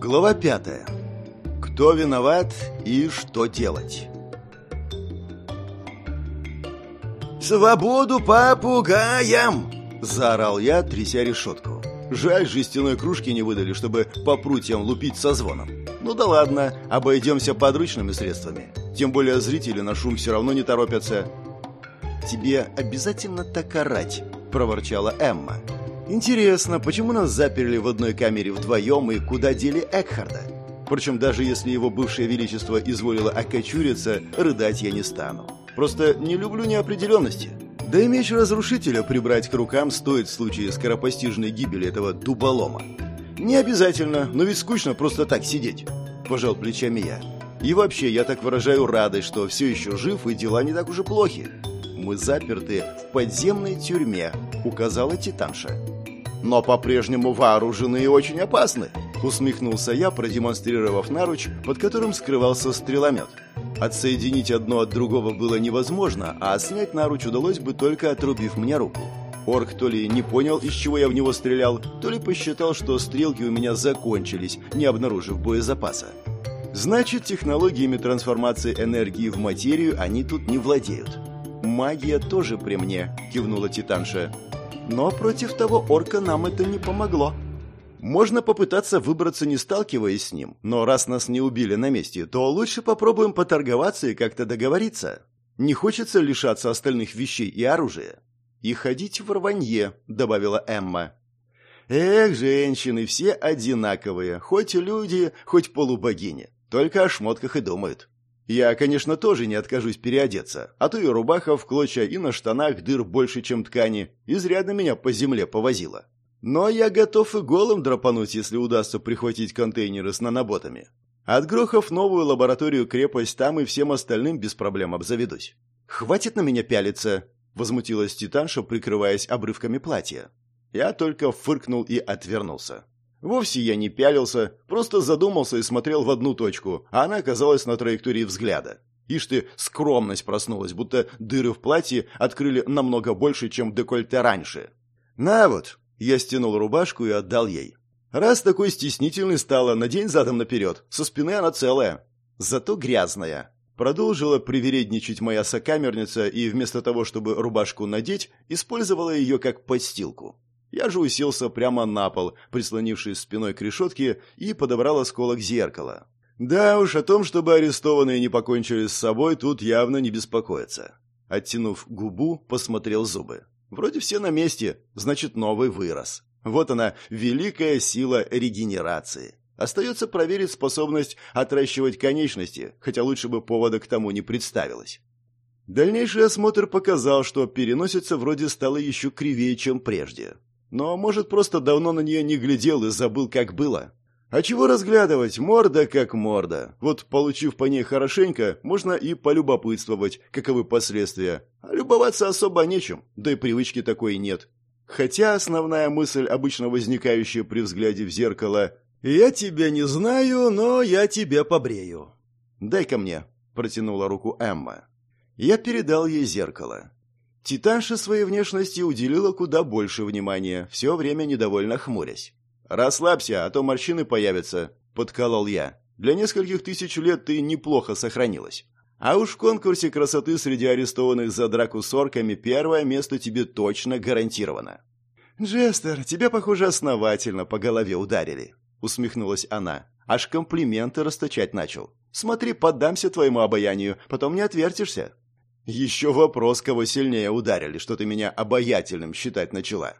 Глава пятая. Кто виноват и что делать? «Свободу попугаям!» – заорал я, тряся решетку. Жаль, жестяной кружки не выдали, чтобы по прутьям лупить со звоном. Ну да ладно, обойдемся подручными средствами. Тем более зрители на шум все равно не торопятся. «Тебе обязательно так орать?» – проворчала Эмма. «Интересно, почему нас заперли в одной камере вдвоем и куда дели Экхарда? Впрочем, даже если его бывшее величество изволило окочуриться, рыдать я не стану. Просто не люблю неопределенности. Да и меч разрушителя прибрать к рукам стоит в случае скоропостижной гибели этого дуболома. Не обязательно, но ведь скучно просто так сидеть. Пожал плечами я. И вообще, я так выражаю радость, что все еще жив и дела не так уж и плохи. Мы заперты в подземной тюрьме, указала Титанша. Но по-прежнему вооружены и очень опасны, усмехнулся я, продемонстрировав наруч, под которым скрывался стреломет. Отсоединить одно от другого было невозможно, а снять наруч удалось бы только отрубив мне руку. Орк то ли не понял, из чего я в него стрелял, то ли посчитал, что стрелки у меня закончились, не обнаружив боезапаса. Значит, технологиями трансформации энергии в материю они тут не владеют. «Магия тоже при мне», — кивнула Титанша. «Но против того орка нам это не помогло». Можно попытаться выбраться, не сталкиваясь с ним, но раз нас не убили на месте, то лучше попробуем поторговаться и как-то договориться. Не хочется лишаться остальных вещей и оружия. «И ходить в рванье», — добавила Эмма. «Эх, женщины, все одинаковые, хоть люди, хоть полубогини, только о шмотках и думают». Я, конечно, тоже не откажусь переодеться, а то и рубаха в клочья, и на штанах дыр больше, чем ткани, изрядно меня по земле повозила. Но я готов и голым драпануть, если удастся прихватить контейнеры с наноботами. От грохов новую лабораторию-крепость там и всем остальным без проблем обзаведусь. «Хватит на меня пялиться!» — возмутилась Титанша, прикрываясь обрывками платья. Я только фыркнул и отвернулся. Вовсе я не пялился, просто задумался и смотрел в одну точку, а она оказалась на траектории взгляда. Ишь ты, скромность проснулась, будто дыры в платье открыли намного больше, чем декольте раньше. «На вот!» — я стянул рубашку и отдал ей. «Раз такой стеснительный стала, надень задом наперед, со спины она целая. Зато грязная». Продолжила привередничать моя сокамерница и вместо того, чтобы рубашку надеть, использовала ее как подстилку. Я же уселся прямо на пол, прислонившись спиной к решетке, и подобрал осколок зеркала. Да уж, о том, чтобы арестованные не покончили с собой, тут явно не беспокоиться. Оттянув губу, посмотрел зубы. Вроде все на месте, значит, новый вырос. Вот она, великая сила регенерации. Остается проверить способность отращивать конечности, хотя лучше бы повода к тому не представилось. Дальнейший осмотр показал, что переносица вроде стала еще кривее, чем прежде. Но, может, просто давно на нее не глядел и забыл, как было. А чего разглядывать? Морда как морда. Вот, получив по ней хорошенько, можно и полюбопытствовать, каковы последствия. А любоваться особо нечем, да и привычки такой нет. Хотя основная мысль, обычно возникающая при взгляде в зеркало «Я тебя не знаю, но я тебя побрею». «Дай-ка мне», — протянула руку Эмма. Я передал ей зеркало. Титанша своей внешности уделила куда больше внимания, все время недовольно хмурясь. «Расслабься, а то морщины появятся», — подколол я. «Для нескольких тысяч лет ты неплохо сохранилась. А уж в конкурсе красоты среди арестованных за драку с орками первое место тебе точно гарантировано». «Джестер, тебя, похоже, основательно по голове ударили», — усмехнулась она. Аж комплименты расточать начал. «Смотри, поддамся твоему обаянию, потом не отвертишься». Еще вопрос, кого сильнее ударили, что ты меня обаятельным считать начала.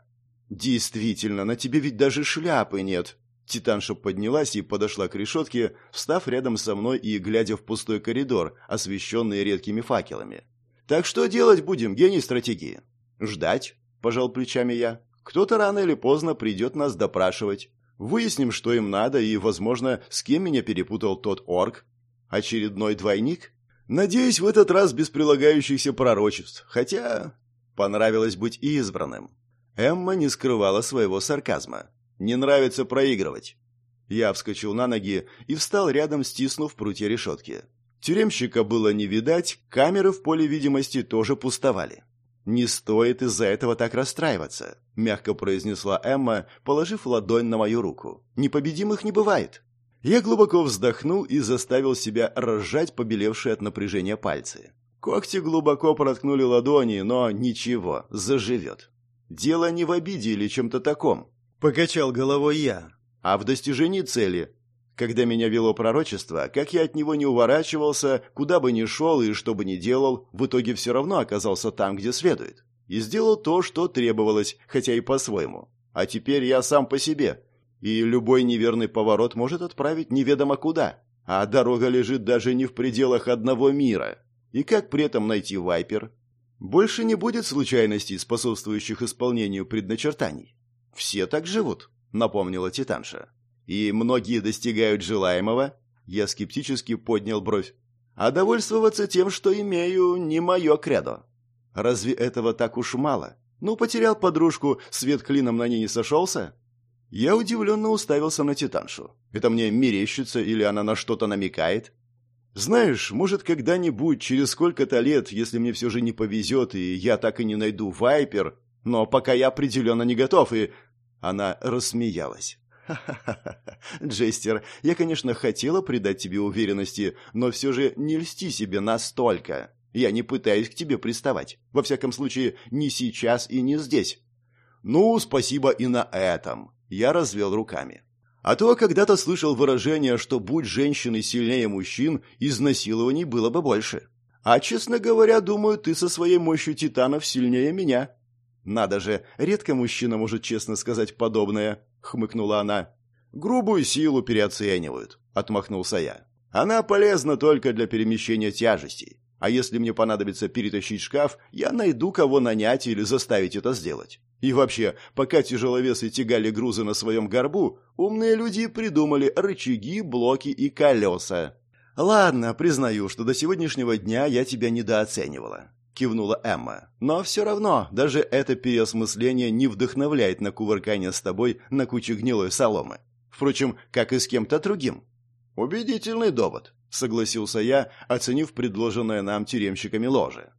Действительно, на тебе ведь даже шляпы нет. Титанша поднялась и подошла к решетке, встав рядом со мной и глядя в пустой коридор, освещенный редкими факелами. «Так что делать будем, гений стратегии?» «Ждать», — пожал плечами я. «Кто-то рано или поздно придет нас допрашивать. Выясним, что им надо, и, возможно, с кем меня перепутал тот орк. Очередной двойник?» Надеюсь, в этот раз без прилагающихся пророчеств, хотя понравилось быть избранным. Эмма не скрывала своего сарказма. Не нравится проигрывать. Я вскочил на ноги и встал рядом, стиснув прутья решетки. Тюремщика было не видать, камеры в поле видимости тоже пустовали. «Не стоит из-за этого так расстраиваться», — мягко произнесла Эмма, положив ладонь на мою руку. «Непобедимых не бывает». Я глубоко вздохнул и заставил себя разжать побелевшие от напряжения пальцы. Когти глубоко проткнули ладони, но ничего, заживет. Дело не в обиде или чем-то таком. Покачал головой я, а в достижении цели. Когда меня вело пророчество, как я от него не уворачивался, куда бы ни шел и что бы ни делал, в итоге все равно оказался там, где следует. И сделал то, что требовалось, хотя и по-своему. А теперь я сам по себе, и любой неверный поворот может отправить неведомо куда. А дорога лежит даже не в пределах одного мира. И как при этом найти Вайпер? Больше не будет случайностей, способствующих исполнению предначертаний. Все так живут, напомнила Титанша. И многие достигают желаемого. Я скептически поднял бровь. А довольствоваться тем, что имею, не мое кредо. Разве этого так уж мало? Ну, потерял подружку, свет клином на ней не сошелся? Я удивленно уставился на Титаншу. Это мне мерещится или она на что-то намекает? Знаешь, может, когда-нибудь, через сколько-то лет, если мне все же не повезет, и я так и не найду Вайпер, но пока я определенно не готов, и... Она рассмеялась. «Ха-ха-ха! Джестер, я, конечно, хотела придать тебе уверенности, но все же не льсти себе настолько. Я не пытаюсь к тебе приставать. Во всяком случае, не сейчас и не здесь». «Ну, спасибо и на этом», я развел руками. А то когда-то слышал выражение, что будь женщины сильнее мужчин, изнасилований было бы больше. А, честно говоря, думаю, ты со своей мощью титанов сильнее меня. Надо же, редко мужчина может честно сказать подобное, хмыкнула она. Грубую силу переоценивают, отмахнулся я. Она полезна только для перемещения тяжестей. А если мне понадобится перетащить шкаф, я найду кого нанять или заставить это сделать. И вообще, пока тяжеловесы тягали грузы на своем горбу, умные люди придумали рычаги, блоки и колеса. «Ладно, признаю, что до сегодняшнего дня я тебя недооценивала», — кивнула Эмма. «Но все равно, даже это переосмысление не вдохновляет на кувыркание с тобой на куче гнилой соломы. Впрочем, как и с кем-то другим». «Убедительный довод», — согласился я, оценив предложенное нам тюремщиками ложе.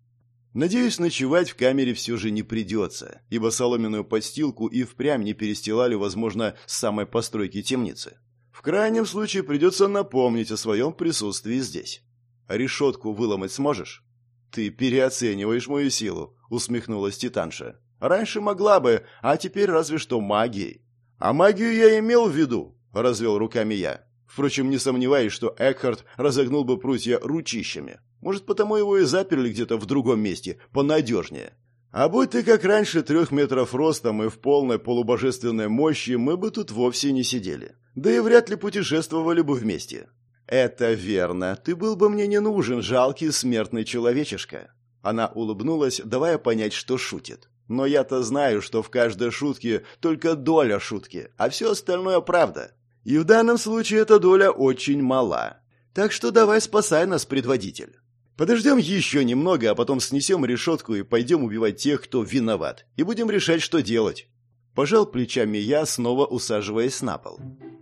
Надеюсь, ночевать в камере все же не придется, ибо соломенную подстилку и впрямь не перестилали, возможно, с самой постройки темницы. В крайнем случае придется напомнить о своем присутствии здесь. решетку выломать сможешь? Ты переоцениваешь мою силу, усмехнулась Титанша. Раньше могла бы, а теперь разве что магией. А магию я имел в виду, развел руками я. Впрочем, не сомневаюсь, что Экхард разогнул бы прутья ручищами. Может, потому его и заперли где-то в другом месте, понадежнее. А будь ты как раньше трех метров ростом и в полной полубожественной мощи, мы бы тут вовсе не сидели. Да и вряд ли путешествовали бы вместе. Это верно. Ты был бы мне не нужен, жалкий смертный человечишка. Она улыбнулась, давая понять, что шутит. Но я-то знаю, что в каждой шутке только доля шутки, а все остальное правда. И в данном случае эта доля очень мала. Так что давай спасай нас, предводитель. Подождем еще немного, а потом снесем решетку и пойдем убивать тех, кто виноват, и будем решать, что делать. Пожал плечами я, снова усаживаясь на пол.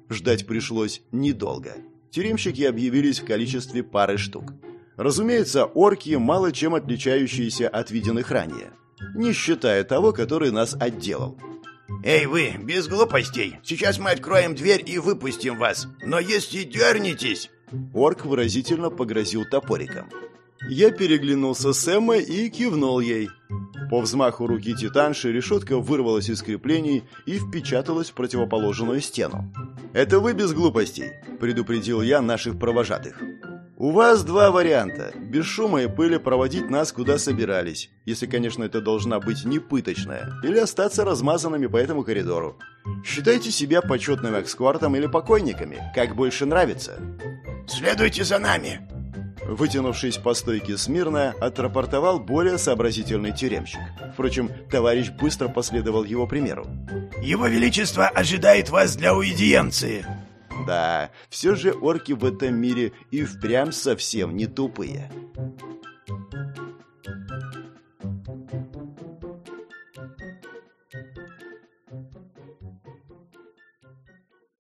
Ждать пришлось недолго. Тюремщики объявились в количестве пары штук. Разумеется, орки, мало чем отличающиеся от виденных ранее. Не считая того, который нас отделал. «Эй вы, без глупостей! Сейчас мы откроем дверь и выпустим вас! Но если дернетесь...» Орк выразительно погрозил топориком. Я переглянулся с Эммой и кивнул ей. По взмаху руки титанши решетка вырвалась из креплений и впечаталась в противоположную стену. «Это вы без глупостей», – предупредил я наших провожатых. «У вас два варианта. Без шума и пыли проводить нас куда собирались, если, конечно, это должна быть не пыточная, или остаться размазанными по этому коридору. Считайте себя почетным экскортом или покойниками, как больше нравится». «Следуйте за нами», Вытянувшись по стойке смирно, отрапортовал более сообразительный тюремщик. Впрочем, товарищ быстро последовал его примеру. «Его Величество ожидает вас для уидиенции!» Да, все же орки в этом мире и впрямь совсем не тупые.